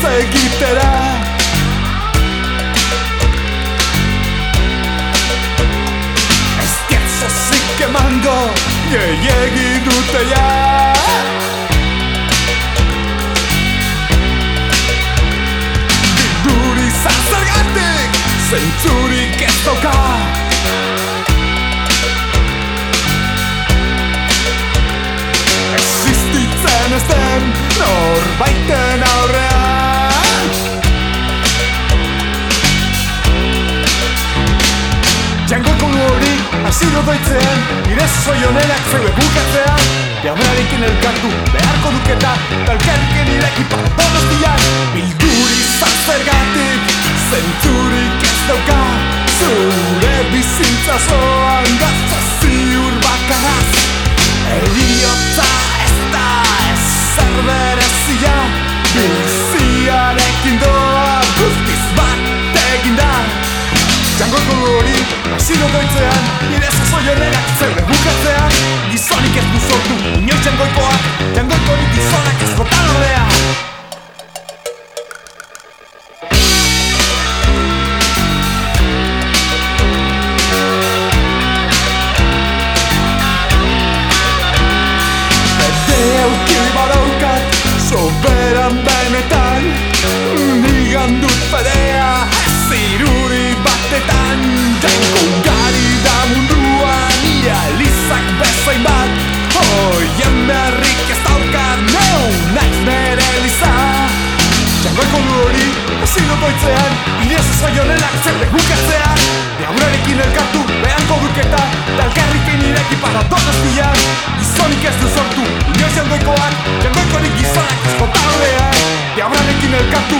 hitz egitera Ez dietzozik emango gehiegi dute ja Bilduri zazergatik zentzurik ez dauka hori asilo doitzean Nire zoionenak zeue bukatzean Diablarekin elkartu beharko duketa Talkerriken ireki para todos asilo doitzean Nire zazoionenak zeure bukatzean Gizonik ez du sortu, inoiz jangoikoak Jangoiko hori gizonak ez botan ordea Ekolu hori, ezin otoitzean Ire zazoionenak zerde bukatzean Deaurarekin elkartu, behanko duketa Dalkarrikin ireki para todos dian Gizonik ez du sortu, inoiz jangoikoak Jangoikorik gizonak ez bota horrean Deaurarekin elkartu,